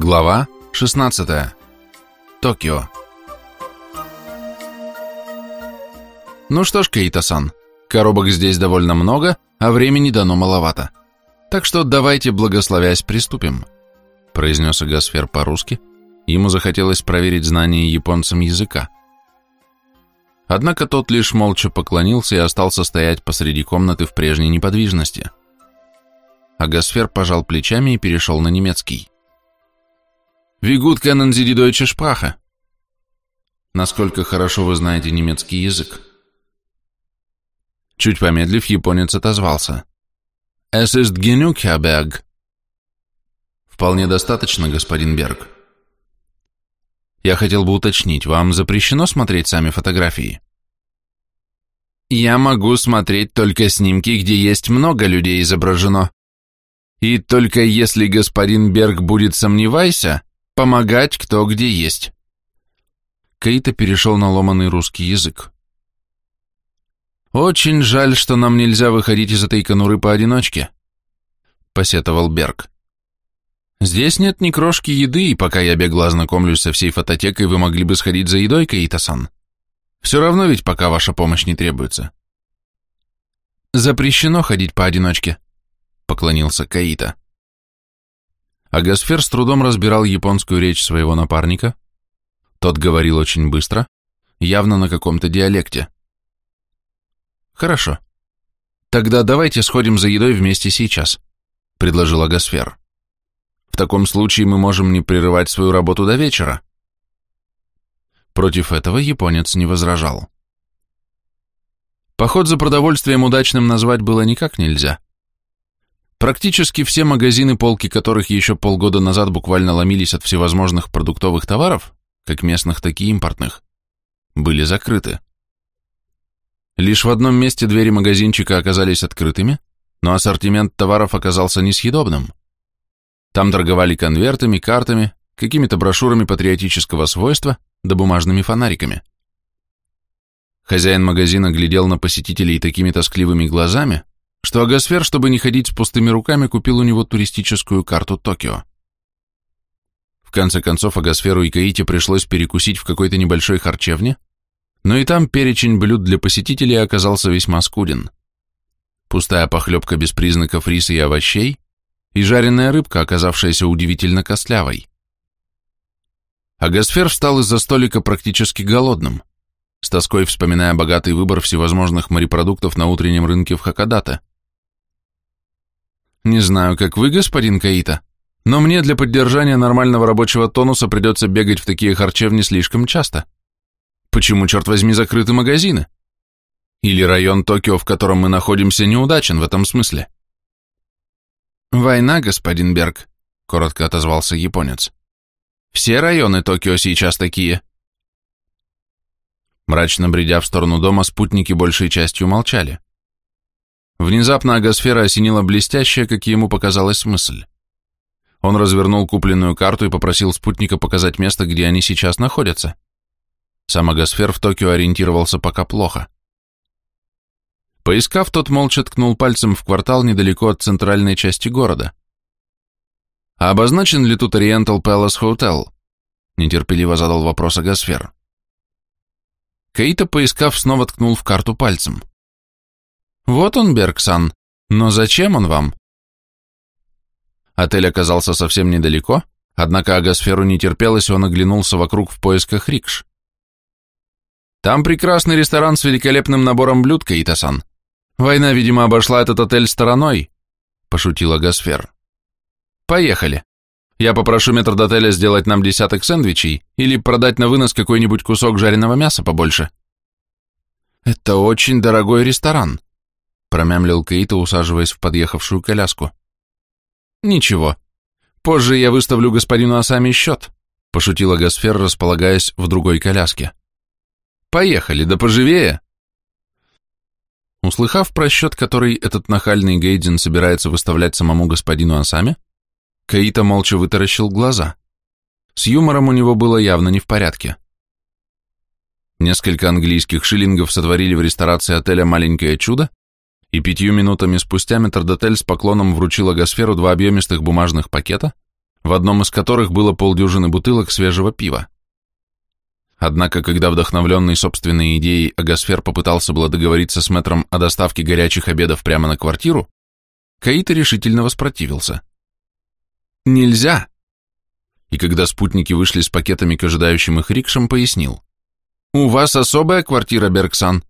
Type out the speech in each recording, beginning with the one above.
Глава 16. Токио. Ну что ж, Кейта-сан, коробок здесь довольно много, а времени дано маловато. Так что давайте, благословясь, приступим, произнес Агасфер по-русски. Ему захотелось проверить знание японцам языка. Однако тот лишь молча поклонился и остался стоять посреди комнаты в прежней неподвижности. Агасфер пожал плечами и перешел на немецкий. Wie gut kennen Sie die? Насколько хорошо вы знаете немецкий язык? Чуть помедлив, японец отозвался. Es ist genug, Herr Berg. Вполне достаточно, господин Берг. Я хотел бы уточнить, вам запрещено смотреть сами фотографии? Я могу смотреть только снимки, где есть много людей изображено. И только если господин Берг будет сомневайся, Помогать кто где есть. Кейта перешел на ломаный русский язык. «Очень жаль, что нам нельзя выходить из этой конуры поодиночке», — посетовал Берг. «Здесь нет ни крошки еды, и пока я бегло ознакомлюсь со всей фототекой, вы могли бы сходить за едой, Каита-сан. Все равно ведь пока ваша помощь не требуется». «Запрещено ходить поодиночке», — поклонился Каита. А Гасфер с трудом разбирал японскую речь своего напарника. Тот говорил очень быстро, явно на каком-то диалекте. «Хорошо. Тогда давайте сходим за едой вместе сейчас», — предложил Агасфер. «В таком случае мы можем не прерывать свою работу до вечера». Против этого японец не возражал. Поход за продовольствием удачным назвать было никак нельзя. Практически все магазины, полки которых еще полгода назад буквально ломились от всевозможных продуктовых товаров, как местных, так и импортных, были закрыты. Лишь в одном месте двери магазинчика оказались открытыми, но ассортимент товаров оказался несъедобным. Там торговали конвертами, картами, какими-то брошюрами патриотического свойства да бумажными фонариками. Хозяин магазина глядел на посетителей такими тоскливыми глазами, что Агасфер, чтобы не ходить с пустыми руками, купил у него туристическую карту Токио. В конце концов, Агасферу и Каите пришлось перекусить в какой-то небольшой харчевне, но и там перечень блюд для посетителей оказался весьма скуден. Пустая похлебка без признаков риса и овощей и жареная рыбка, оказавшаяся удивительно костлявой. Агасфер встал из-за столика практически голодным, с тоской вспоминая богатый выбор всевозможных морепродуктов на утреннем рынке в Хакодате. Не знаю, как вы, господин Каита, но мне для поддержания нормального рабочего тонуса придется бегать в такие харчевни слишком часто. Почему, черт возьми, закрыты магазины? Или район Токио, в котором мы находимся, неудачен в этом смысле? Война, господин Берг, коротко отозвался японец. Все районы Токио сейчас такие. Мрачно бредя в сторону дома, спутники большей частью молчали. Внезапно агосфера осенила блестящая, как ему показалась, мысль. Он развернул купленную карту и попросил спутника показать место, где они сейчас находятся. Сам агосфер в Токио ориентировался пока плохо. Поискав, тот молча ткнул пальцем в квартал недалеко от центральной части города. «А обозначен ли тут Oriental Palace Hotel?» Нетерпеливо задал вопрос агосфер. Кейта, поискав, снова ткнул в карту пальцем. Вот он, Бергсан. Но зачем он вам? Отель оказался совсем недалеко, однако Агасферу не терпелось, и он оглянулся вокруг в поисках рикш. Там прекрасный ресторан с великолепным набором блюд, Каитасан. Война, видимо, обошла этот отель стороной, пошутила Гасфер. Поехали. Я попрошу метрдотеля сделать нам десяток сэндвичей или продать на вынос какой-нибудь кусок жареного мяса побольше. Это очень дорогой ресторан, промямлил Кейта, усаживаясь в подъехавшую коляску. «Ничего. Позже я выставлю господину Асами счет», — пошутила Гасфер, располагаясь в другой коляске. «Поехали, да поживее!» Услыхав про счет, который этот нахальный Гейдин собирается выставлять самому господину Асами, Каита молча вытаращил глаза. С юмором у него было явно не в порядке. Несколько английских шиллингов сотворили в ресторации отеля «Маленькое чудо», и пятью минутами спустя метрдотель с поклоном вручила Гасферу два объемистых бумажных пакета, в одном из которых было полдюжины бутылок свежего пива. Однако, когда вдохновленный собственной идеей Агасфер попытался было договориться с мэтром о доставке горячих обедов прямо на квартиру, Каита решительно воспротивился. «Нельзя!» И когда спутники вышли с пакетами к ожидающим их рикшам, пояснил. «У вас особая квартира, Бергсан.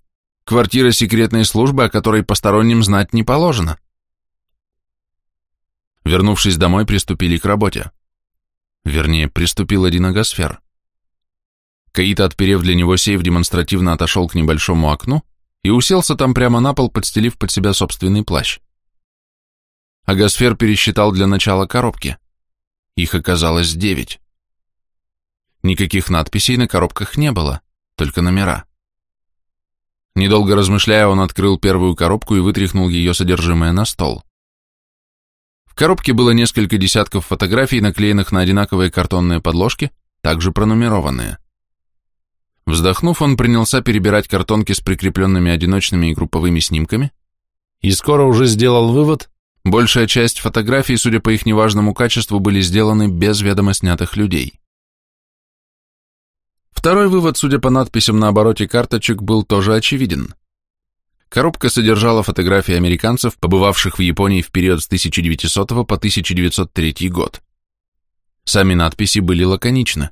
Квартира секретной службы, о которой посторонним знать не положено». Вернувшись домой, приступили к работе. Вернее, приступил один агосфер. Каита, отперев для него сейф, демонстративно отошел к небольшому окну и уселся там прямо на пол, подстелив под себя собственный плащ. Агосфер пересчитал для начала коробки. Их оказалось девять. Никаких надписей на коробках не было, только номера. Недолго размышляя, он открыл первую коробку и вытряхнул ее содержимое на стол. В коробке было несколько десятков фотографий, наклеенных на одинаковые картонные подложки, также пронумерованные. Вздохнув, он принялся перебирать картонки с прикрепленными одиночными и групповыми снимками, и скоро уже сделал вывод, большая часть фотографий, судя по их неважному качеству, были сделаны без ведомо снятых людей. Второй вывод, судя по надписям на обороте карточек, был тоже очевиден. Коробка содержала фотографии американцев, побывавших в Японии в период с 1900 по 1903 год. Сами надписи были лаконичны.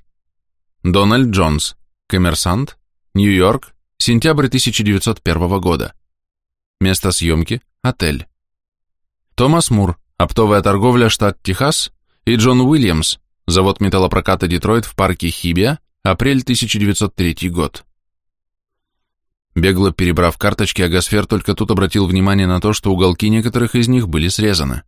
Дональд Джонс, Коммерсант, Нью-Йорк, сентябрь 1901 года. Место съемки – отель. Томас Мур, оптовая торговля, штат Техас, и Джон Уильямс, завод металлопроката Детройт в парке Хибия, апрель 1903 год. Бегло перебрав карточки, Агасфер только тут обратил внимание на то, что уголки некоторых из них были срезаны.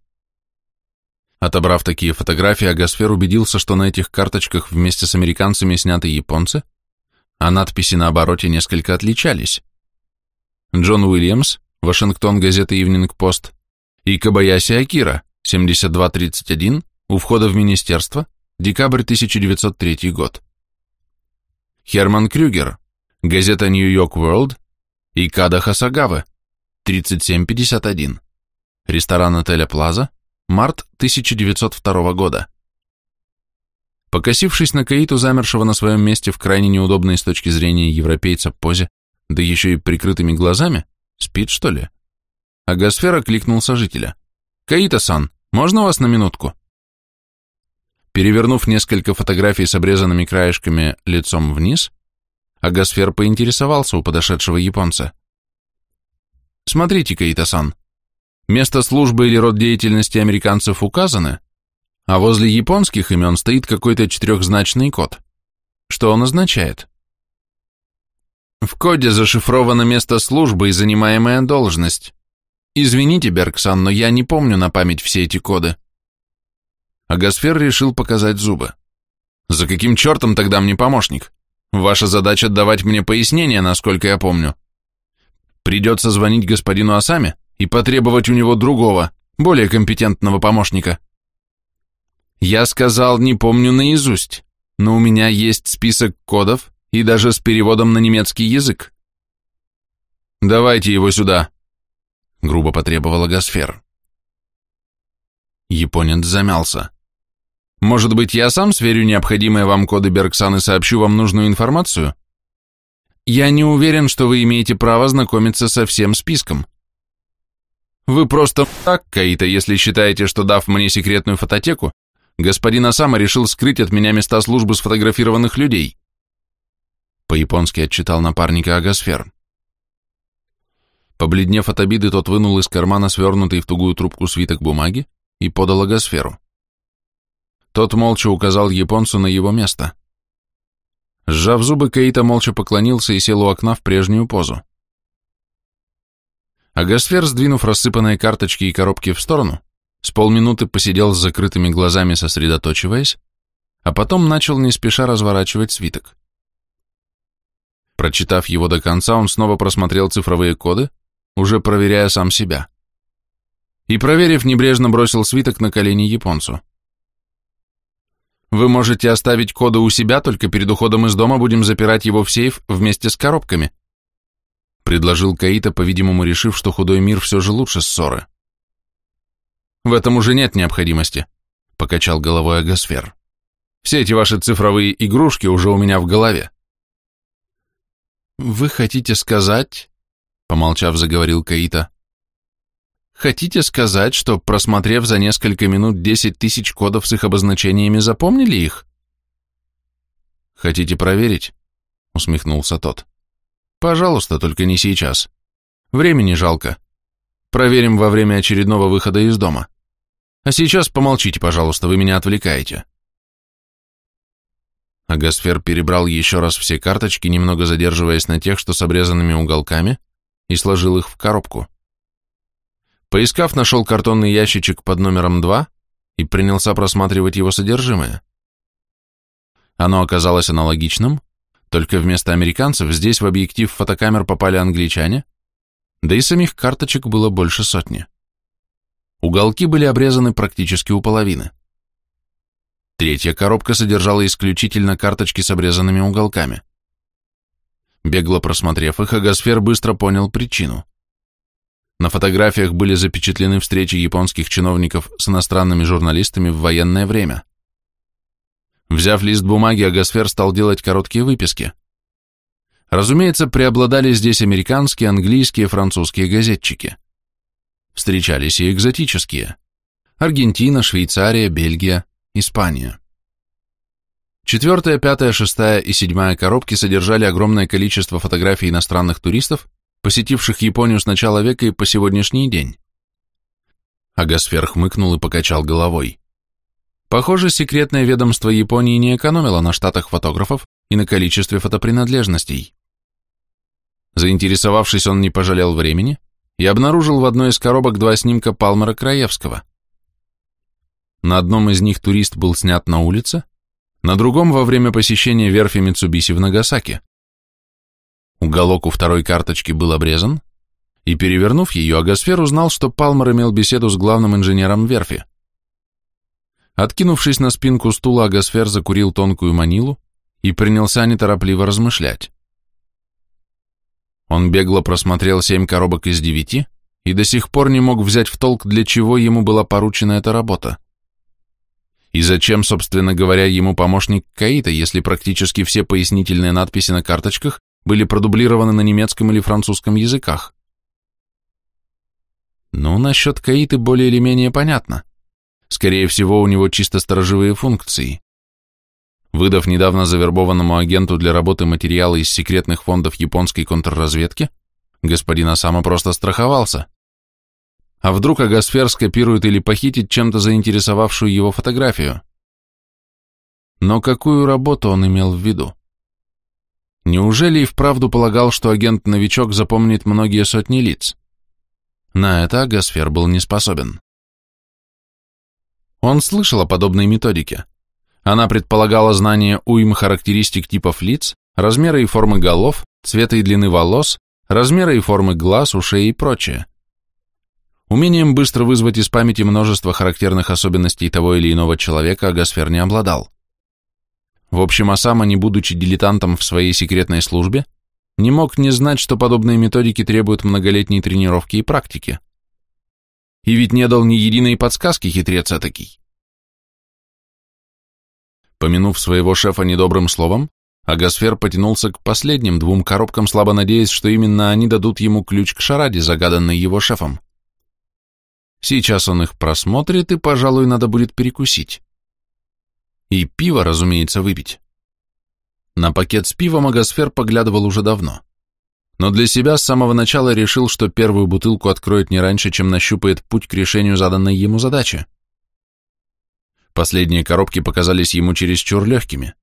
Отобрав такие фотографии, Агасфер убедился, что на этих карточках вместе с американцами сняты японцы, а надписи на обороте несколько отличались. Джон Уильямс, Вашингтон, газета Evening Post, и Кабаяси Акира, 7231, у входа в министерство, декабрь 1903 год. Херман Крюгер, газета New York World, и Када Хасагаве, 3751, ресторан отеля Плаза, март 1902 года. Покосившись на Каиту, замершего на своем месте в крайне неудобной с точки зрения европейца позе, да еще и прикрытыми глазами, спит, что ли? Агасфера кликнул сожителя. «Каита-сан, можно вас на минутку?» Перевернув несколько фотографий с обрезанными краешками лицом вниз, Агасфер поинтересовался у подошедшего японца. «Смотрите, Каита-сан, место службы или род деятельности американцев указаны, а возле японских имен стоит какой-то четырехзначный код. Что он означает? В коде зашифровано место службы и занимаемая должность. Извините, Бергсан, но я не помню на память все эти коды. Агасфер решил показать зубы. За каким чертом тогда мне помощник? Ваша задача давать мне пояснения, насколько я помню. Придется звонить господину Асаме и потребовать у него другого, более компетентного помощника. Я сказал, не помню наизусть, но у меня есть список кодов и даже с переводом на немецкий язык. Давайте его сюда, грубо потребовала Гасфер. Японец замялся. Может быть, я сам сверю необходимые вам коды Бергсан и сообщу вам нужную информацию? Я не уверен, что вы имеете право знакомиться со всем списком. Вы просто так, Каита, если считаете, что дав мне секретную фототеку, господин Асама решил скрыть от меня места службы сфотографированных людей. По-японски отчитал напарника Агасфер. Побледнев от обиды, тот вынул из кармана свернутый в тугую трубку свиток бумаги и подал Агасферу. Тот молча указал японцу на его место. Сжав зубы, Кейта молча поклонился и сел у окна в прежнюю позу. Агасфер, сдвинув рассыпанные карточки и коробки в сторону, с полминуты посидел с закрытыми глазами, сосредоточиваясь, а потом начал не спеша разворачивать свиток. Прочитав его до конца, он снова просмотрел цифровые коды, уже проверяя сам себя. И, проверив, небрежно бросил свиток на колени японцу. «Вы можете оставить коды у себя, только перед уходом из дома будем запирать его в сейф вместе с коробками», предложил Каита, по-видимому, решив, что худой мир все же лучше ссоры. В этом уже нет необходимости. покачал головой Агасфер. Все эти ваши цифровые игрушки уже у меня в голове. Вы хотите сказать, помолчав, заговорил Каита, хотите сказать, что, просмотрев за несколько минут десять тысяч кодов с их обозначениями, запомнили их? Хотите проверить? усмехнулся тот. Пожалуйста, только не сейчас. Времени жалко. Проверим во время очередного выхода из дома. А сейчас помолчите, пожалуйста, вы меня отвлекаете. Агасфер перебрал еще раз все карточки, немного задерживаясь на тех, что с обрезанными уголками, и сложил их в коробку. Поискав, нашел картонный ящичек под номером 2 и принялся просматривать его содержимое. Оно оказалось аналогичным, только вместо американцев здесь в объектив фотокамер попали англичане, да и самих карточек было больше сотни. Уголки были обрезаны практически у половины. Третья коробка содержала исключительно карточки с обрезанными уголками. Бегло просмотрев их, Агасфер быстро понял причину. На фотографиях были запечатлены встречи японских чиновников с иностранными журналистами в военное время. Взяв лист бумаги, Агасфер стал делать короткие выписки. Разумеется, преобладали здесь американские, английские, французские газетчики. Встречались и экзотические. Аргентина, Швейцария, Бельгия, Испания. Четвертая, пятая, шестая и седьмая коробки содержали огромное количество фотографий иностранных туристов, посетивших Японию с начала века и по сегодняшний день. Агасфер хмыкнул и покачал головой. Похоже, секретное ведомство Японии не экономило на штатах фотографов и на количестве фотопринадлежностей. Заинтересовавшись, он не пожалел времени и обнаружил в одной из коробок два снимка Палмера Краевского. На одном из них турист был снят на улице, на другом во время посещения верфи Митсубиси в Нагасаки. Уголок у второй карточки был обрезан, и, перевернув ее, Агасфер узнал, что Палмер имел беседу с главным инженером верфи. Откинувшись на спинку стула, Агасфер закурил тонкую манилу и принялся неторопливо размышлять. Он бегло просмотрел семь коробок из девяти и до сих пор не мог взять в толк, для чего ему была поручена эта работа. И зачем, собственно говоря, ему помощник Каита, если практически все пояснительные надписи на карточках были продублированы на немецком или французском языках? Ну, насчет Каиты более или менее понятно. Скорее всего, у него чисто сторожевые функции. Выдав недавно завербованному агенту для работы материалы из секретных фондов японской контрразведки, господин Осама просто страховался. А вдруг Агасфер скопирует или похитит чем-то заинтересовавшую его фотографию? Но какую работу он имел в виду? Неужели и вправду полагал, что агент-новичок запомнит многие сотни лиц? На это Агасфер был не способен. Он слышал о подобной методике. Она предполагала знание уйм характеристик типов лиц, размера и формы голов, цвета и длины волос, размера и формы глаз, ушей и прочее. Умением быстро вызвать из памяти множество характерных особенностей того или иного человека Агасфер не обладал. В общем, Осама, не будучи дилетантом в своей секретной службе, не мог не знать, что подобные методики требуют многолетней тренировки и практики. И ведь не дал ни единой подсказки хитрец этакий. Помянув своего шефа недобрым словом, Агасфер потянулся к последним двум коробкам, слабо надеясь, что именно они дадут ему ключ к шараде, загаданной его шефом. Сейчас он их просмотрит, и, пожалуй, надо будет перекусить. И пиво, разумеется, выпить. На пакет с пивом Агасфер поглядывал уже давно но для себя с самого начала решил, что первую бутылку откроет не раньше, чем нащупает путь к решению заданной ему задачи. Последние коробки показались ему чересчур легкими.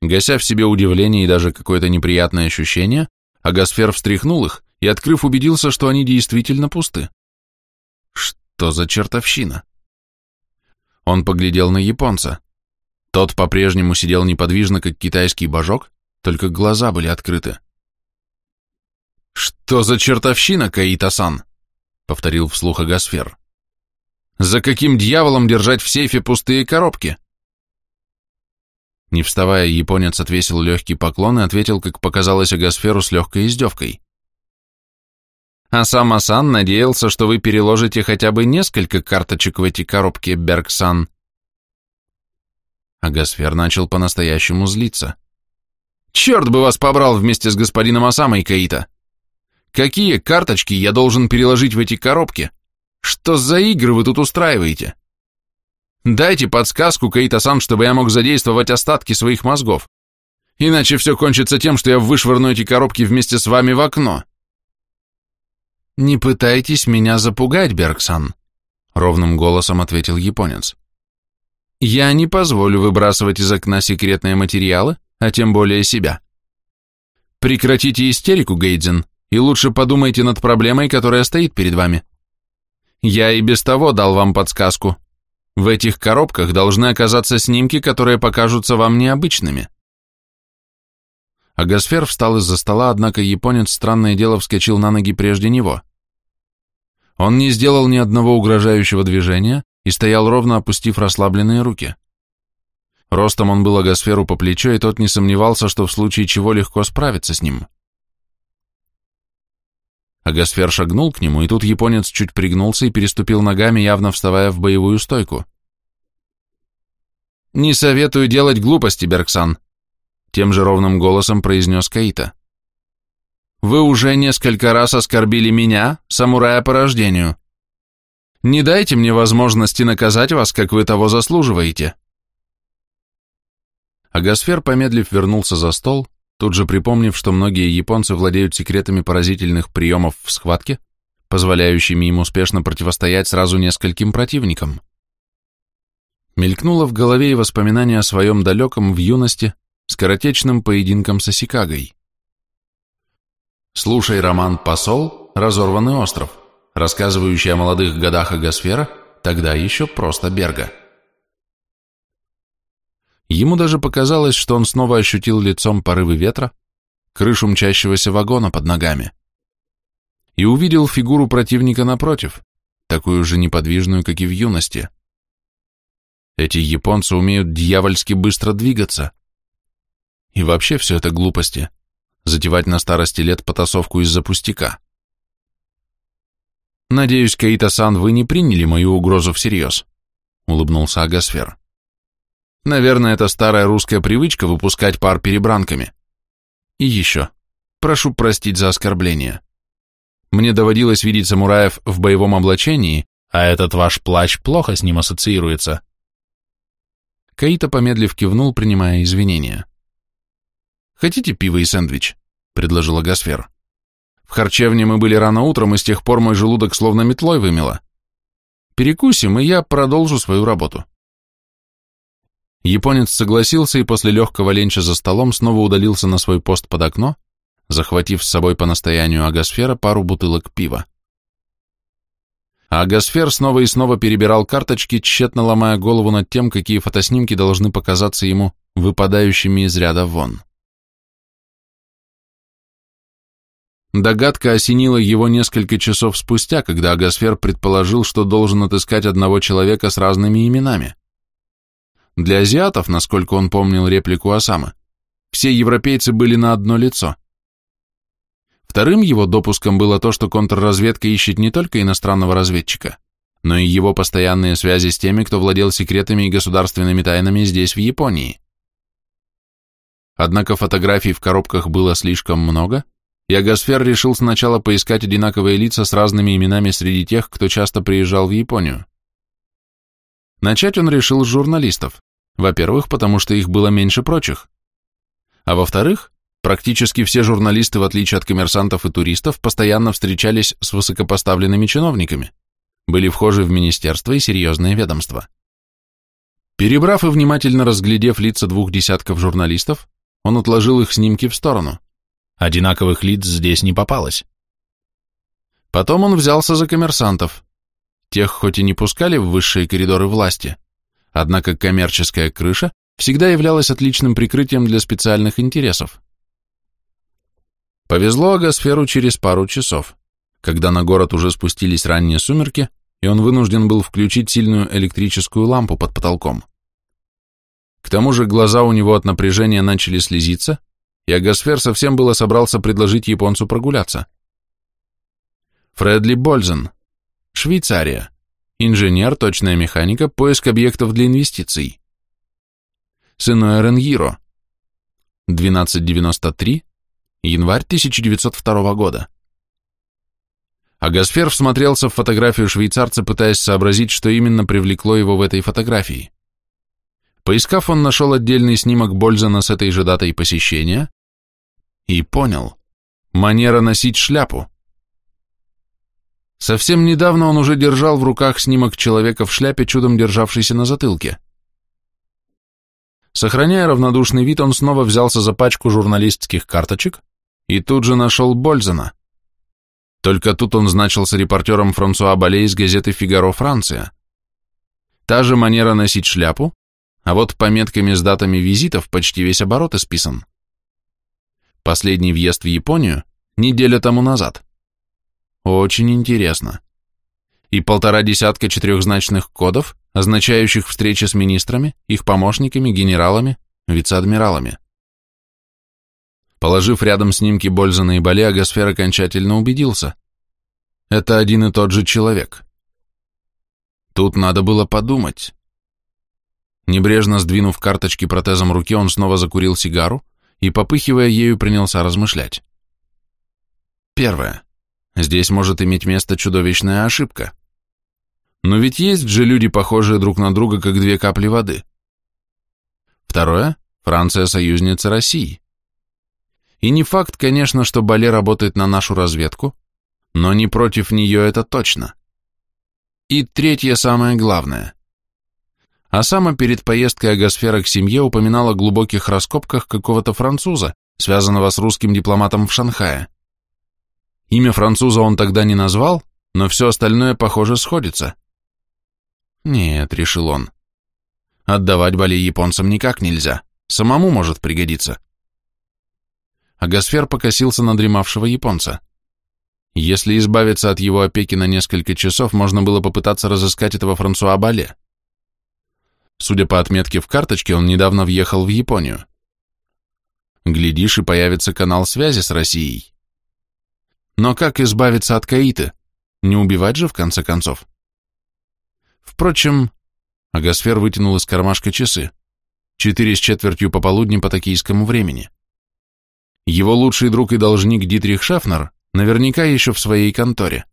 Гася в себе удивление и даже какое-то неприятное ощущение, Агасфер встряхнул их и, открыв, убедился, что они действительно пусты. Что за чертовщина? Он поглядел на японца. Тот по-прежнему сидел неподвижно, как китайский божок, только глаза были открыты. «Что за чертовщина, Каита-сан?» — повторил вслух Агасфер. «За каким дьяволом держать в сейфе пустые коробки?» Не вставая, японец отвесил легкий поклон и ответил, как показалось Агасферу, с легкой издевкой. «А сам Асан надеялся, что вы переложите хотя бы несколько карточек в эти коробки, Бергсан. А Гасфер начал по-настоящему злиться. «Черт бы вас побрал вместе с господином Осамой, Каита! Какие карточки я должен переложить в эти коробки? Что за игры вы тут устраиваете? Дайте подсказку, Каита-сан, чтобы я мог задействовать остатки своих мозгов. Иначе все кончится тем, что я вышвырну эти коробки вместе с вами в окно». «Не пытайтесь меня запугать, Бергсан», — ровным голосом ответил японец. «Я не позволю выбрасывать из окна секретные материалы, а тем более себя. Прекратите истерику, Гейдзен, и лучше подумайте над проблемой, которая стоит перед вами. Я и без того дал вам подсказку. В этих коробках должны оказаться снимки, которые покажутся вам необычными». Агасфер встал из-за стола, однако японец странное дело вскочил на ноги прежде него. Он не сделал ни одного угрожающего движения и стоял ровно, опустив расслабленные руки. Ростом он был Агасферу по плечо, и тот не сомневался, что в случае чего легко справиться с ним. Агасфер шагнул к нему, и тут японец чуть пригнулся и переступил ногами, явно вставая в боевую стойку. «Не советую делать глупости, Бергсан», тем же ровным голосом произнес Каита. «Вы уже несколько раз оскорбили меня, самурая по рождению. Не дайте мне возможности наказать вас, как вы того заслуживаете». Агасфер, помедлив, вернулся за стол, тут же припомнив, что многие японцы владеют секретами поразительных приемов в схватке, позволяющими им успешно противостоять сразу нескольким противникам. Мелькнуло в голове и воспоминание о своем далеком в юности, скоротечным поединком с Осикагой. Слушай роман «Посол. Разорванный остров», рассказывающий о молодых годах Агосфера, тогда еще просто Берга. Ему даже показалось, что он снова ощутил лицом порывы ветра, крышу мчащегося вагона под ногами, и увидел фигуру противника напротив, такую же неподвижную, как и в юности. Эти японцы умеют дьявольски быстро двигаться – и вообще все это глупости. Затевать на старости лет потасовку из-за пустяка. «Надеюсь, Каита-сан, вы не приняли мою угрозу всерьез», — улыбнулся Агасфер. «Наверное, это старая русская привычка выпускать пар перебранками. И еще, прошу простить за оскорбление. Мне доводилось видеть самураев в боевом облачении, а этот ваш плащ плохо с ним ассоциируется». Каита, помедлив, кивнул, принимая извинения. «Хотите пиво и сэндвич?» — предложила Гасфер. «В харчевне мы были рано утром, и с тех пор мой желудок словно метлой вымело. Перекусим, и я продолжу свою работу». Японец согласился и после легкого ленча за столом снова удалился на свой пост под окно, захватив с собой по настоянию Агасфера пару бутылок пива. А Агасфер снова и снова перебирал карточки, тщетно ломая голову над тем, какие фотоснимки должны показаться ему выпадающими из ряда вон. Догадка осенила его несколько часов спустя, когда Агасфер предположил, что должен отыскать одного человека с разными именами. Для азиатов, насколько он помнил реплику Осамы, все европейцы были на одно лицо. Вторым его допуском было то, что контрразведка ищет не только иностранного разведчика, но и его постоянные связи с теми, кто владел секретами и государственными тайнами здесь, в Японии. Однако фотографий в коробках было слишком много, и Агасфер решил сначала поискать одинаковые лица с разными именами среди тех, кто часто приезжал в Японию. Начать он решил с журналистов. Во-первых, потому что их было меньше прочих. А во-вторых, практически все журналисты, в отличие от коммерсантов и туристов, постоянно встречались с высокопоставленными чиновниками, были вхожи в министерство и серьезные ведомства. Перебрав и внимательно разглядев лица двух десятков журналистов, он отложил их снимки в сторону. Одинаковых лиц здесь не попалось. Потом он взялся за коммерсантов. Тех хоть и не пускали в высшие коридоры власти, однако коммерческая крыша всегда являлась отличным прикрытием для специальных интересов. Повезло Агосферу через пару часов, когда на город уже спустились ранние сумерки, и он вынужден был включить сильную электрическую лампу под потолком. К тому же глаза у него от напряжения начали слезиться, и Агасфер совсем было собрался предложить японцу прогуляться. Фредли Бользен, Швейцария, инженер, точная механика, поиск объектов для инвестиций. сыну Эреньиро. 1293, январь 1902 года. Агасфер всмотрелся в фотографию швейцарца, пытаясь сообразить, что именно привлекло его в этой фотографии. Поискав, он нашел отдельный снимок Бользана с этой же датой посещения и понял. Манера носить шляпу. Совсем недавно он уже держал в руках снимок человека в шляпе, чудом державшийся на затылке. Сохраняя равнодушный вид, он снова взялся за пачку журналистских карточек и тут же нашел Бользана. Только тут он значился репортером Франсуа Бале из газеты «Фигаро Франция». Та же манера носить шляпу, а вот пометками с датами визитов почти весь оборот исписан. Последний въезд в Японию неделя тому назад. Очень интересно. И полтора десятка четырехзначных кодов, означающих встречи с министрами, их помощниками, генералами, вице-адмиралами. Положив рядом снимки Бользана и Бали, Агосфер окончательно убедился. Это один и тот же человек. Тут надо было подумать. Небрежно сдвинув карточки протезом руки, он снова закурил сигару и, попыхивая ею, принялся размышлять. Первое. Здесь может иметь место чудовищная ошибка. Но ведь есть же люди, похожие друг на друга, как две капли воды. Второе. Франция союзница России. И не факт, конечно, что Бале работает на нашу разведку, но не против нее это точно. И третье самое главное. А сама перед поездкой Агосфера к семье упоминала о глубоких раскопках какого-то француза, связанного с русским дипломатом в Шанхае. Имя француза он тогда не назвал, но все остальное, похоже, сходится. Нет, решил он. Отдавать Бали японцам никак нельзя, самому может пригодиться. Агосфер покосился на дремавшего японца. Если избавиться от его опеки на несколько часов, можно было попытаться разыскать этого Франсуа Бале. Судя по отметке в карточке, он недавно въехал в Японию. Глядишь, и появится канал связи с Россией. Но как избавиться от Каиты? Не убивать же, в конце концов? Впрочем, Агосфер вытянул из кармашка часы. Четыре с четвертью пополудни по токийскому времени. Его лучший друг и должник Дитрих Шафнер наверняка еще в своей конторе.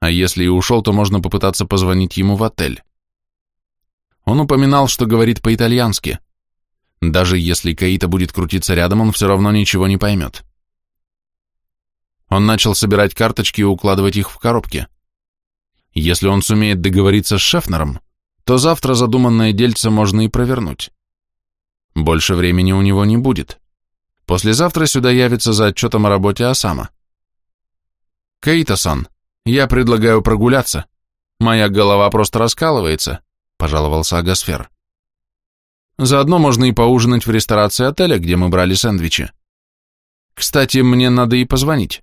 А если и ушел, то можно попытаться позвонить ему в отель. Он упоминал, что говорит по-итальянски. Даже если Каита будет крутиться рядом, он все равно ничего не поймет. Он начал собирать карточки и укладывать их в коробки. Если он сумеет договориться с Шефнером, то завтра задуманное дельце можно и провернуть. Больше времени у него не будет. Послезавтра сюда явится за отчетом о работе Осама. Каита-сан, я предлагаю прогуляться. Моя голова просто раскалывается пожаловался Агасфер. Заодно можно и поужинать в ресторации отеля, где мы брали сэндвичи. Кстати, мне надо и позвонить.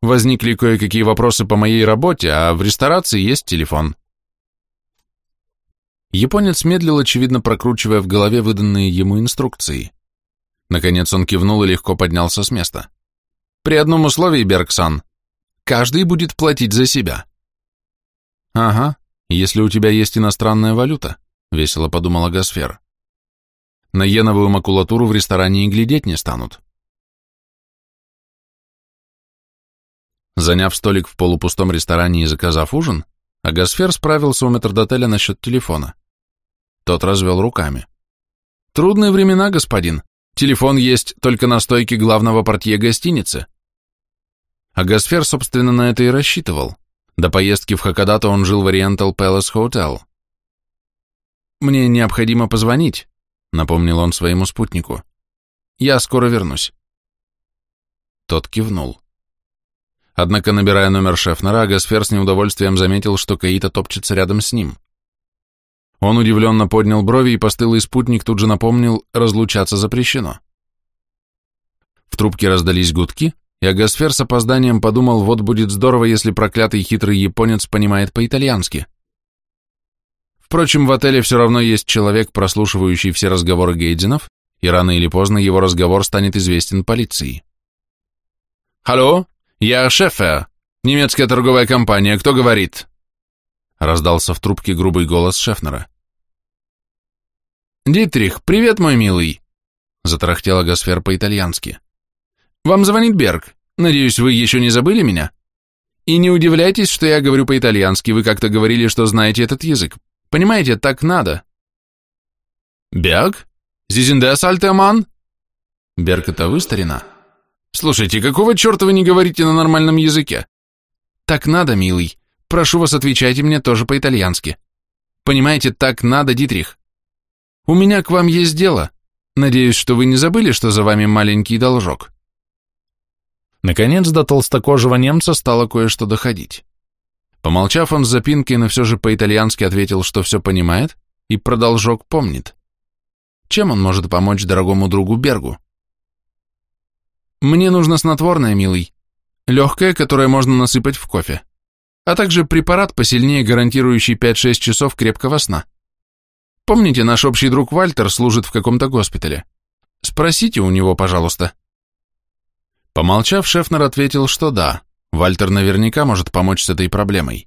Возникли кое-какие вопросы по моей работе, а в ресторации есть телефон. Японец медлил, очевидно прокручивая в голове выданные ему инструкции. Наконец он кивнул и легко поднялся с места. При одном условии, Бергсан, каждый будет платить за себя. Ага, если у тебя есть иностранная валюта, весело подумала Гасфер. На йеновую макулатуру в ресторане и глядеть не станут. Заняв столик в полупустом ресторане и заказав ужин, Агасфер справился у метрдотеля насчет телефона. Тот развел руками. «Трудные времена, господин. Телефон есть только на стойке главного портье гостиницы». Агасфер, собственно, на это и рассчитывал. До поездки в Хакодате он жил в Oriental Palace Hotel. «Мне необходимо позвонить», — напомнил он своему спутнику. «Я скоро вернусь». Тот кивнул. Однако, набирая номер Шефнера, Гасфер с неудовольствием заметил, что Каита топчется рядом с ним. Он удивленно поднял брови, и постылый спутник тут же напомнил, разлучаться запрещено. В трубке раздались гудки, и Агасфер с опозданием подумал, вот будет здорово, если проклятый хитрый японец понимает по-итальянски. Впрочем, в отеле все равно есть человек, прослушивающий все разговоры Гейдзинов, и рано или поздно его разговор станет известен полиции. «Алло, я Шефер, немецкая торговая компания, кто говорит?» Раздался в трубке грубый голос Шефнера. «Дитрих, привет, мой милый!» — затарахтела Гасфер по-итальянски. «Вам звонит Берг. Надеюсь, вы еще не забыли меня? И не удивляйтесь, что я говорю по-итальянски, вы как-то говорили, что знаете этот язык. Понимаете, так надо». «Берг? Зизиндес Альтеман?» «Берг — это вы, старина?» «Слушайте, какого черта вы не говорите на нормальном языке?» «Так надо, милый. Прошу вас, отвечайте мне тоже по-итальянски. Понимаете, так надо, Дитрих. У меня к вам есть дело. Надеюсь, что вы не забыли, что за вами маленький должок. Наконец до толстокожего немца стало кое-что доходить. Помолчав, он с запинкой, но все же по-итальянски ответил, что все понимает, и про должок помнит. Чем он может помочь дорогому другу Бергу? Мне нужно снотворное, милый. Легкое, которое можно насыпать в кофе. А также препарат посильнее, гарантирующий 5-6 часов крепкого сна. Помните, наш общий друг Вальтер служит в каком-то госпитале? Спросите у него, пожалуйста». Помолчав, Шефнер ответил, что да, Вальтер наверняка может помочь с этой проблемой.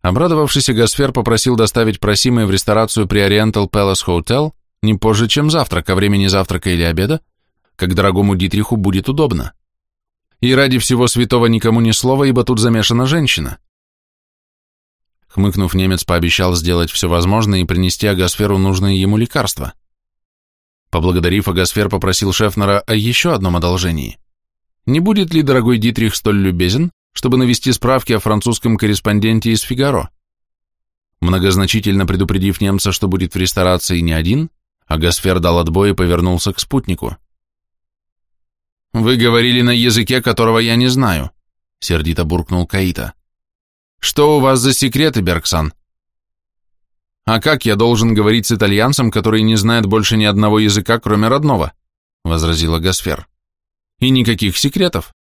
Обрадовавшийся Гасфер попросил доставить просимое в ресторацию при Oriental Palace Hotel не позже, чем завтра, ко времени завтрака или обеда, как дорогому Дитриху будет удобно. И ради всего святого никому ни слова, ибо тут замешана женщина. Хмыкнув, немец пообещал сделать все возможное и принести Агасферу нужные ему лекарства. Поблагодарив, Агасфер попросил Шефнера о еще одном одолжении. Не будет ли дорогой Дитрих столь любезен, чтобы навести справки о французском корреспонденте из «Фигаро»? Многозначительно предупредив немца, что будет в ресторации не один, Агасфер дал отбой и повернулся к спутнику. «Вы говорили на языке, которого я не знаю», — сердито буркнул Каита. Что у вас за секреты, Бергсан? А как я должен говорить с итальянцем, который не знает больше ни одного языка, кроме родного? Возразила Гасфер. И никаких секретов.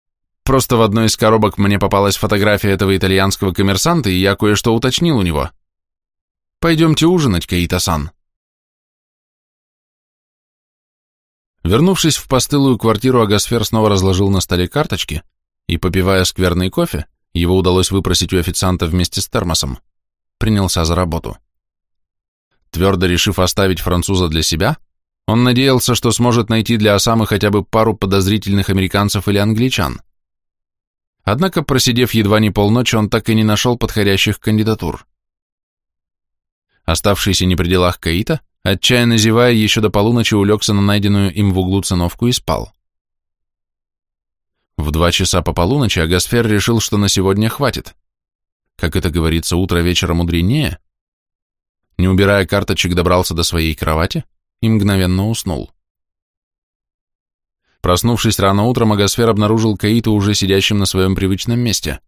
Просто в одной из коробок мне попалась фотография этого итальянского коммерсанта, и я кое-что уточнил у него. Пойдемте ужинать, Каита-сан. Вернувшись в постылую квартиру, Агасфер снова разложил на столе карточки и, попивая скверный кофе, его удалось выпросить у официанта вместе с термосом. Принялся за работу. Твердо решив оставить француза для себя, он надеялся, что сможет найти для Осамы хотя бы пару подозрительных американцев или англичан. Однако, просидев едва не полночи, он так и не нашел подходящих кандидатур. Оставшийся не при делах Каита, отчаянно зевая, еще до полуночи улегся на найденную им в углу циновку и спал. В два часа по полуночи Агасфер решил, что на сегодня хватит. Как это говорится, утро вечера мудренее. Не убирая карточек, добрался до своей кровати и мгновенно уснул. Проснувшись рано утром, Агасфер обнаружил Каита уже сидящим на своем привычном месте.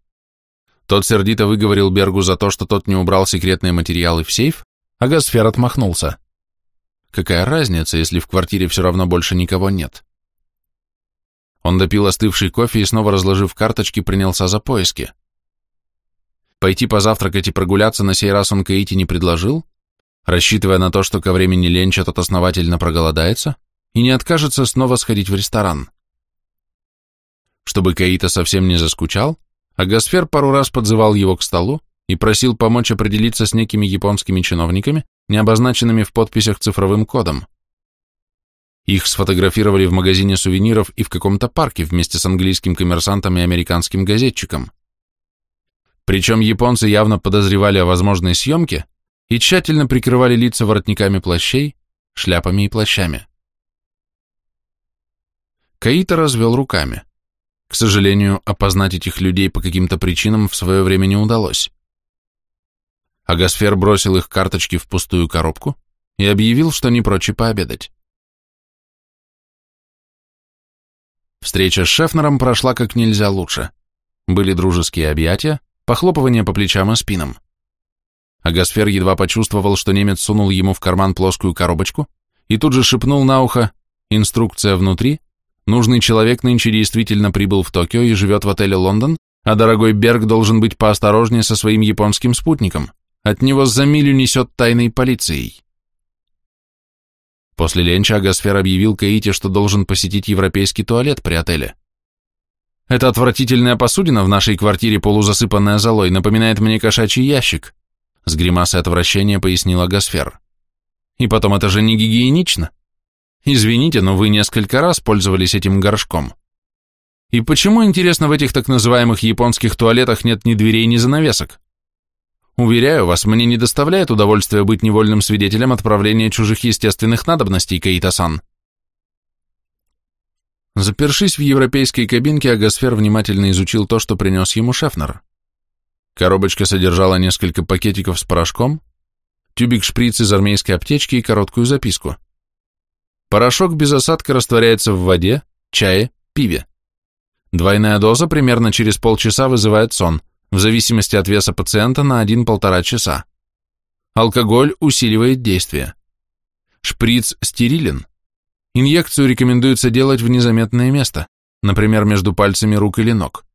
Тот сердито выговорил Бергу за то, что тот не убрал секретные материалы в сейф, а Гасфер отмахнулся. Какая разница, если в квартире все равно больше никого нет? Он допил остывший кофе и, снова разложив карточки, принялся за поиски. Пойти позавтракать и прогуляться на сей раз он Каити не предложил, рассчитывая на то, что ко времени ленча тот основательно проголодается и не откажется снова сходить в ресторан. Чтобы Каита совсем не заскучал, Агасфер пару раз подзывал его к столу и просил помочь определиться с некими японскими чиновниками, не обозначенными в подписях цифровым кодом. Их сфотографировали в магазине сувениров и в каком-то парке вместе с английским коммерсантом и американским газетчиком. Причем японцы явно подозревали о возможной съемке и тщательно прикрывали лица воротниками плащей, шляпами и плащами. Каита развел руками. К сожалению, опознать этих людей по каким-то причинам в свое время не удалось. Агасфер бросил их карточки в пустую коробку и объявил, что не прочь пообедать. Встреча с Шефнером прошла как нельзя лучше. Были дружеские объятия, похлопывания по плечам и спинам. Агасфер едва почувствовал, что немец сунул ему в карман плоскую коробочку и тут же шепнул на ухо «Инструкция внутри. Нужный человек нынче действительно прибыл в Токио и живет в отеле «Лондон», а дорогой Берг должен быть поосторожнее со своим японским спутником. От него за милю несет тайной полицией». После ленча Агасфер объявил Каите, что должен посетить европейский туалет при отеле. «Эта отвратительная посудина в нашей квартире, полузасыпанная золой, напоминает мне кошачий ящик», с гримасой отвращения пояснила Агасфер. И потом, это же не гигиенично. Извините, но вы несколько раз пользовались этим горшком. И почему, интересно, в этих так называемых японских туалетах нет ни дверей, ни занавесок? Уверяю вас, мне не доставляет удовольствия быть невольным свидетелем отправления чужих естественных надобностей, Каита-сан. Запершись в европейской кабинке, Агасфер внимательно изучил то, что принес ему Шефнер. Коробочка содержала несколько пакетиков с порошком, тюбик шприц из армейской аптечки и короткую записку. Порошок без осадка растворяется в воде, чае, пиве. Двойная доза примерно через полчаса вызывает сон, в зависимости от веса пациента на 1-1,5 часа. Алкоголь усиливает действие. Шприц стерилен. Инъекцию рекомендуется делать в незаметное место, например, между пальцами рук или ног.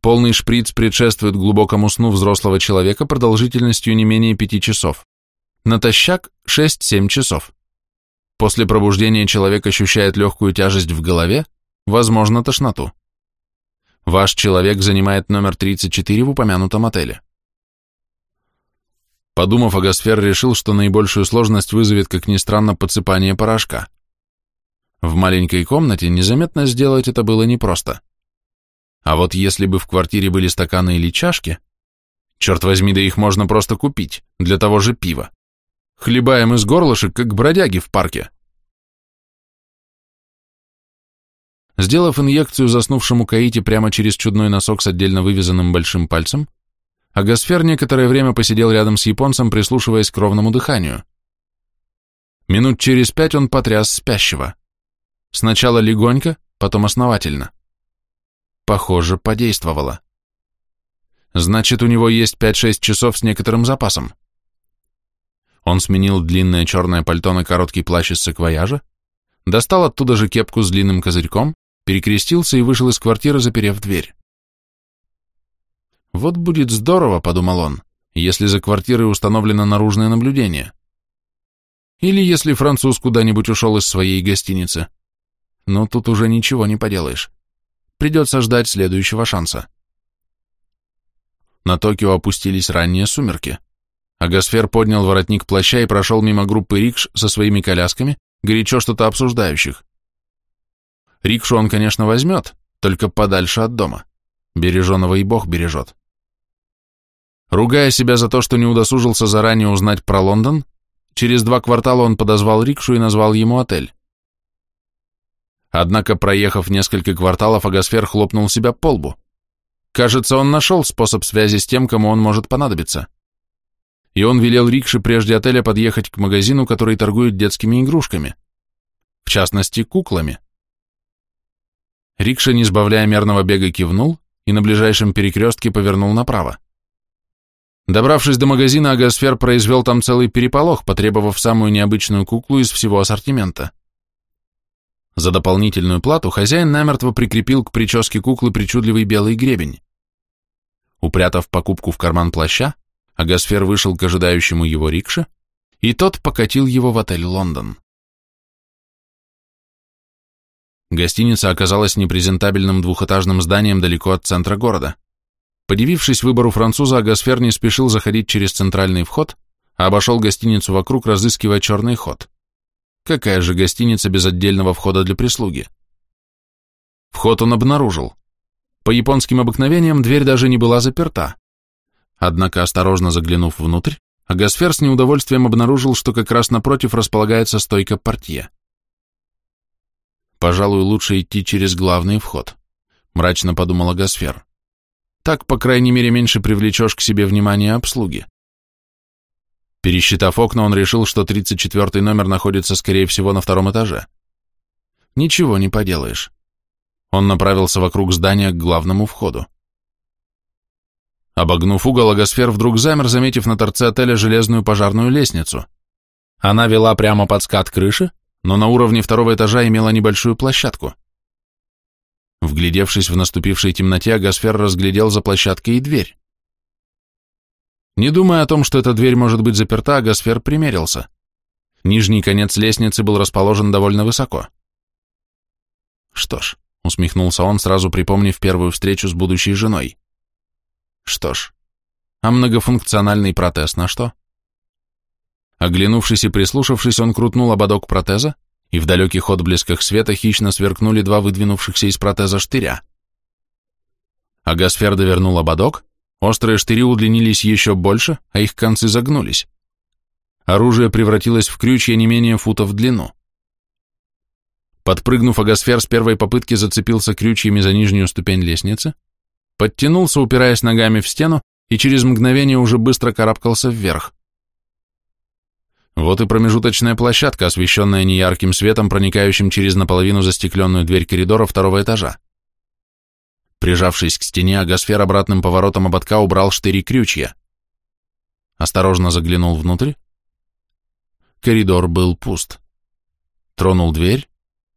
Полный шприц предшествует глубокому сну взрослого человека продолжительностью не менее 5 часов. Натощак 6-7 часов. После пробуждения человек ощущает легкую тяжесть в голове, возможно, тошноту. Ваш человек занимает номер 34 в упомянутом отеле. Подумав, Агасфер решил, что наибольшую сложность вызовет, как ни странно, подсыпание порошка. В маленькой комнате незаметно сделать это было непросто. А вот если бы в квартире были стаканы или чашки, черт возьми, да их можно просто купить, для того же пива. Хлебаем из горлышек, как бродяги в парке. Сделав инъекцию заснувшему Каите прямо через чудной носок с отдельно вывязанным большим пальцем, Агасфер некоторое время посидел рядом с японцем, прислушиваясь к ровному дыханию. Минут через пять он потряс спящего. Сначала легонько, потом основательно. Похоже, подействовало. Значит, у него есть 5-6 часов с некоторым запасом. Он сменил длинное черное пальто на короткий плащ из саквояжа, достал оттуда же кепку с длинным козырьком, перекрестился и вышел из квартиры, заперев дверь. «Вот будет здорово», — подумал он, — «если за квартирой установлено наружное наблюдение. Или если француз куда-нибудь ушел из своей гостиницы. Но тут уже ничего не поделаешь. Придется ждать следующего шанса». На Токио опустились ранние сумерки. Агасфер поднял воротник плаща и прошел мимо группы рикш со своими колясками, горячо что-то обсуждающих. Рикшу он, конечно, возьмет, только подальше от дома. Береженого и Бог бережет. Ругая себя за то, что не удосужился заранее узнать про Лондон, через два квартала он подозвал рикшу и назвал ему отель. Однако, проехав несколько кварталов, Агасфер хлопнул себя по лбу. Кажется, он нашел способ связи с тем, кому он может понадобиться. И он велел рикше прежде отеля подъехать к магазину, который торгует детскими игрушками. В частности, куклами. Рикша, не сбавляя мерного бега, кивнул и на ближайшем перекрестке повернул направо. Добравшись до магазина, Агасфер произвел там целый переполох, потребовав самую необычную куклу из всего ассортимента. За дополнительную плату хозяин намертво прикрепил к прическе куклы причудливый белый гребень. Упрятав покупку в карман плаща, Агасфер вышел к ожидающему его рикше, и тот покатил его в отель «Лондон». Гостиница оказалась непрезентабельным двухэтажным зданием далеко от центра города. Подивившись выбору француза, Агасфер не спешил заходить через центральный вход, а обошел гостиницу вокруг, разыскивая черный ход. Какая же гостиница без отдельного входа для прислуги? Вход он обнаружил. По японским обыкновениям дверь даже не была заперта. Однако, осторожно заглянув внутрь, Агасфер с неудовольствием обнаружил, что как раз напротив располагается стойка портье. Пожалуй, лучше идти через главный вход, мрачно подумала Гасфер. Так, по крайней мере, меньше привлечешь к себе внимание обслуги. Пересчитав окна, он решил, что 34 номер находится, скорее всего, на втором этаже. Ничего не поделаешь. Он направился вокруг здания к главному входу. Обогнув угол, Агасфер вдруг замер, заметив на торце отеля железную пожарную лестницу. Она вела прямо под скат крыши, но на уровне второго этажа имела небольшую площадку. Вглядевшись в наступившей темноте, Агасфер разглядел за площадкой и дверь. Не думая о том, что эта дверь может быть заперта, Агасфер примерился. Нижний конец лестницы был расположен довольно высоко. Что ж, усмехнулся он, сразу припомнив первую встречу с будущей женой. Что ж, а многофункциональный протез на что? Оглянувшись и прислушавшись, он крутнул ободок протеза, и в далеких отблесках света хищно сверкнули два выдвинувшихся из протеза штыря. Агасфер довернул ободок, острые штыри удлинились еще больше, а их концы загнулись. Оружие превратилось в крючья не менее фута в длину. Подпрыгнув, Агасфер с первой попытки зацепился крючьями за нижнюю ступень лестницы, подтянулся, упираясь ногами в стену, и через мгновение уже быстро карабкался вверх. Вот и промежуточная площадка, освещенная неярким светом, проникающим через наполовину застекленную дверь коридора второго этажа. Прижавшись к стене, Агасфер обратным поворотом ободка убрал штыри крючья. Осторожно заглянул внутрь. Коридор был пуст. Тронул дверь,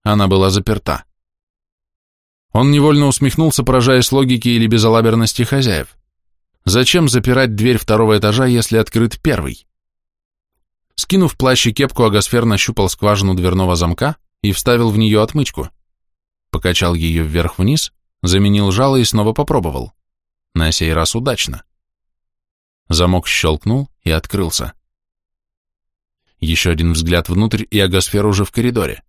она была заперта. Он невольно усмехнулся, поражаясь логике или безалаберности хозяев. Зачем запирать дверь второго этажа, если открыт первый? Скинув плащ и кепку, Агасфер нащупал скважину дверного замка и вставил в нее отмычку. Покачал ее вверх-вниз, заменил жало и снова попробовал. На сей раз удачно. Замок щелкнул и открылся. Еще один взгляд внутрь, и Агасфер уже в коридоре.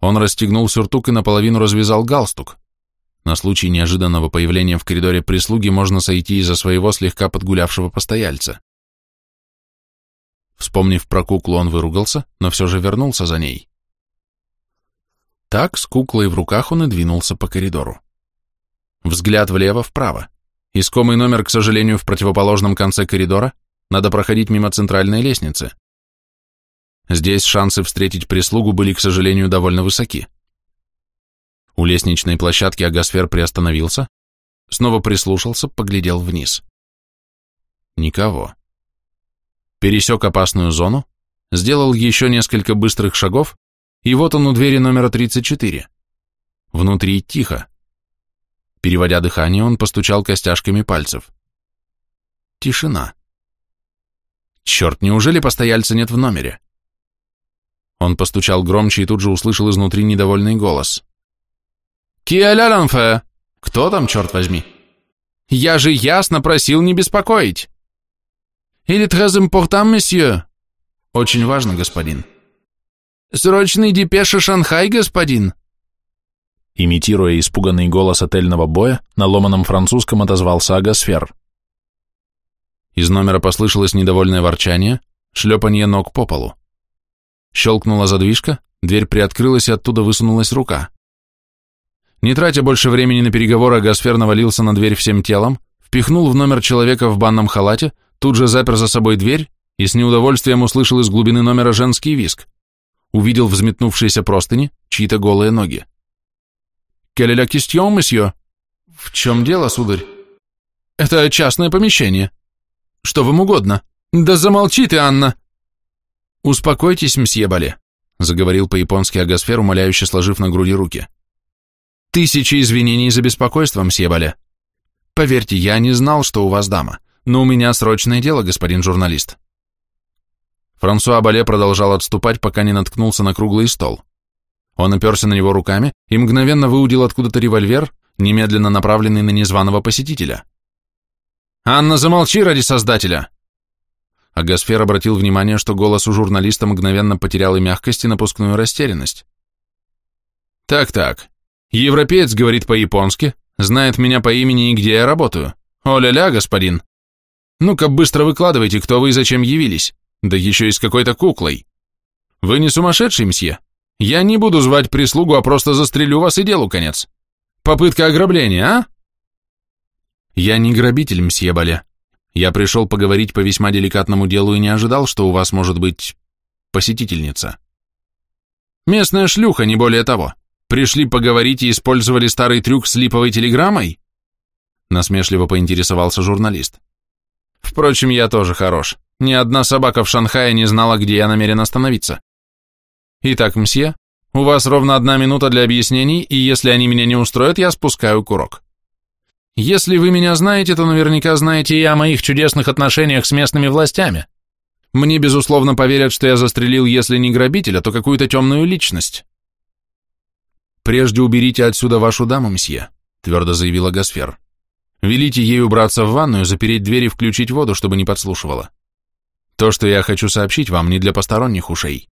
Он расстегнул сюртук и наполовину развязал галстук. На случай неожиданного появления в коридоре прислуги можно сойти из-за своего слегка подгулявшего постояльца. Вспомнив про куклу, он выругался, но все же вернулся за ней. Так, с куклой в руках он и двинулся по коридору. Взгляд влево-вправо. Искомый номер, к сожалению, в противоположном конце коридора, надо проходить мимо центральной лестницы. Здесь шансы встретить прислугу были, к сожалению, довольно высоки. У лестничной площадки Агасфер приостановился, снова прислушался, поглядел вниз. Никого. Пересек опасную зону, сделал еще несколько быстрых шагов, и вот он у двери номера 34. Внутри тихо. Переводя дыхание, он постучал костяшками пальцев. Тишина. Черт, неужели постояльца нет в номере? Он постучал громче и тут же услышал изнутри недовольный голос. «Киаляланфе! Кто там, черт возьми? Я же ясно просил не беспокоить!» «Или très important, месье?» «Очень важно, господин». «Срочный депеша Шанхай, господин!» Имитируя испуганный голос отельного боя, на ломаном французском отозвался Агасфер. Из номера послышалось недовольное ворчание, шлепанье ног по полу. Щелкнула задвижка, дверь приоткрылась, и оттуда высунулась рука. Не тратя больше времени на переговоры, Гасфер навалился на дверь всем телом, впихнул в номер человека в банном халате, тут же запер за собой дверь и с неудовольствием услышал из глубины номера женский виск. Увидел взметнувшиеся простыни, чьи-то голые ноги. «Келе ля кистьон, месье?» «В чем дело, сударь?» «Это частное помещение. Что вам угодно?» «Да замолчи ты, Анна!» «Успокойтесь, мсье Бале», — заговорил по-японски Агасфер, умоляюще сложив на груди руки. «Тысячи извинений за беспокойство, мсье Бале. Поверьте, я не знал, что у вас дама, но у меня срочное дело, господин журналист». Франсуа Бале продолжал отступать, пока не наткнулся на круглый стол. Он оперся на него руками и мгновенно выудил откуда-то револьвер, немедленно направленный на незваного посетителя. «Анна, замолчи ради создателя!» а Гасфер обратил внимание, что голос у журналиста мгновенно потерял и мягкость, и напускную растерянность. «Так-так, европеец говорит по-японски, знает меня по имени и где я работаю. О-ля-ля, господин! Ну-ка быстро выкладывайте, кто вы и зачем явились, да еще и с какой-то куклой. Вы не сумасшедший, мсье? Я не буду звать прислугу, а просто застрелю вас и делу конец. Попытка ограбления, а?» «Я не грабитель, мсье Бале», я пришел поговорить по весьма деликатному делу и не ожидал, что у вас может быть посетительница. Местная шлюха, не более того. Пришли поговорить и использовали старый трюк с липовой телеграммой? Насмешливо поинтересовался журналист. Впрочем, я тоже хорош. Ни одна собака в Шанхае не знала, где я намерен остановиться. Итак, мсье, у вас ровно одна минута для объяснений, и если они меня не устроят, я спускаю курок. Если вы меня знаете, то наверняка знаете и о моих чудесных отношениях с местными властями. Мне, безусловно, поверят, что я застрелил, если не грабителя, то какую-то темную личность. Прежде уберите отсюда вашу даму, мсье, твердо заявила Гасфер. Велите ей убраться в ванную, запереть дверь и включить воду, чтобы не подслушивала. То, что я хочу сообщить вам, не для посторонних ушей.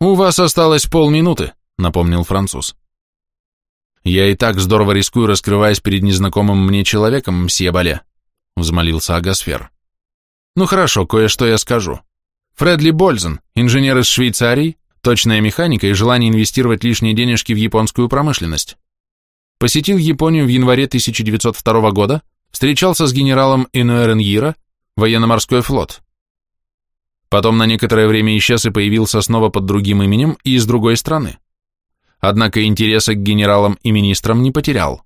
«У вас осталось полминуты», — напомнил француз. «Я и так здорово рискую, раскрываясь перед незнакомым мне человеком, мсье Бале», — взмолился Агасфер. «Ну хорошо, кое-что я скажу. Фредли Бользен, инженер из Швейцарии, точная механика и желание инвестировать лишние денежки в японскую промышленность. Посетил Японию в январе 1902 года, встречался с генералом Инуэрен Йира, военно-морской флот. Потом на некоторое время исчез и появился снова под другим именем и из другой страны однако интереса к генералам и министрам не потерял.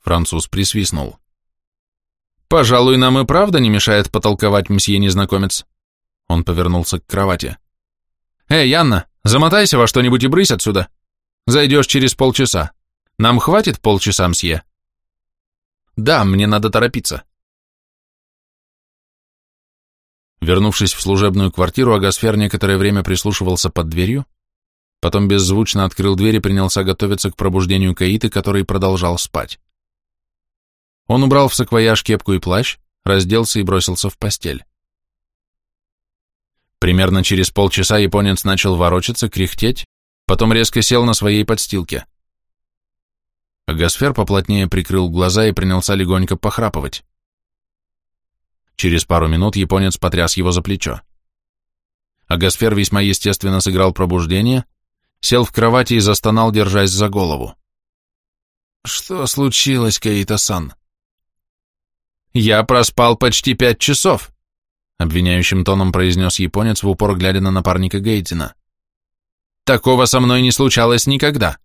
Француз присвистнул. «Пожалуй, нам и правда не мешает потолковать, мсье незнакомец». Он повернулся к кровати. «Эй, Янна, замотайся во что-нибудь и брысь отсюда. Зайдешь через полчаса. Нам хватит полчаса, мсье?» «Да, мне надо торопиться». Вернувшись в служебную квартиру, Агасфер некоторое время прислушивался под дверью, Потом беззвучно открыл дверь и принялся готовиться к пробуждению Каиты, который продолжал спать. Он убрал в саквояж кепку и плащ, разделся и бросился в постель. Примерно через полчаса японец начал ворочаться, кряхтеть, потом резко сел на своей подстилке. Агасфер поплотнее прикрыл глаза и принялся легонько похрапывать. Через пару минут японец потряс его за плечо. Агасфер весьма естественно сыграл пробуждение, сел в кровати и застонал, держась за голову. «Что случилось, Каита-сан?» «Я проспал почти пять часов», — обвиняющим тоном произнес японец в упор, глядя на напарника Гейдзина. «Такого со мной не случалось никогда».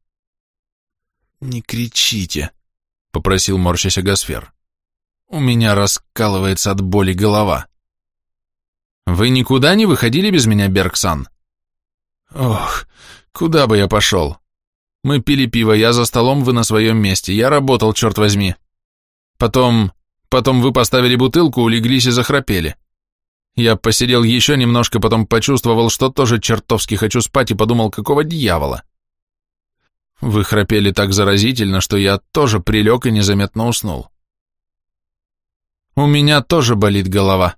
«Не кричите», — попросил морщась Гасфер. «У меня раскалывается от боли голова». «Вы никуда не выходили без меня, Бергсан?» «Ох, Куда бы я пошел? Мы пили пиво, я за столом, вы на своем месте. Я работал, черт возьми. Потом... Потом вы поставили бутылку, улеглись и захрапели. Я посидел еще немножко, потом почувствовал, что тоже чертовски хочу спать и подумал, какого дьявола. Вы храпели так заразительно, что я тоже прилег и незаметно уснул. У меня тоже болит голова,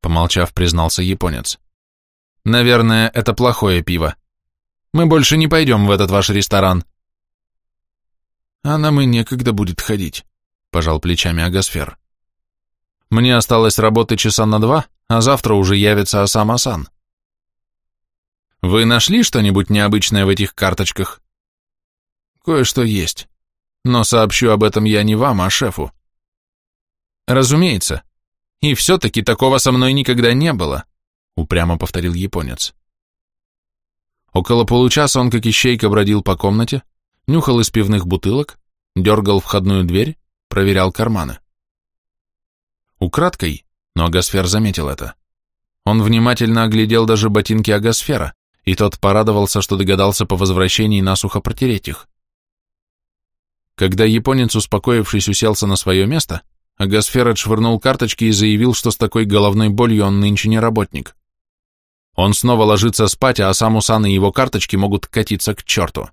помолчав, признался японец. Наверное, это плохое пиво. Мы больше не пойдем в этот ваш ресторан. А нам и некогда будет ходить, пожал плечами Агасфер. Мне осталось работы часа на два, а завтра уже явится Асам-Асан. Вы нашли что-нибудь необычное в этих карточках? Кое-что есть, но сообщу об этом я не вам, а шефу. Разумеется. И все-таки такого со мной никогда не было, упрямо повторил японец. Около получаса он как ищейка бродил по комнате, нюхал из пивных бутылок, дергал входную дверь, проверял карманы. Украдкой, но Агасфер заметил это. Он внимательно оглядел даже ботинки Агасфера, и тот порадовался, что догадался по возвращении насухо протереть их. Когда японец, успокоившись, уселся на свое место, Агасфер отшвырнул карточки и заявил, что с такой головной болью он нынче не работник. Он снова ложится спать, а сам Усан и его карточки могут катиться к черту.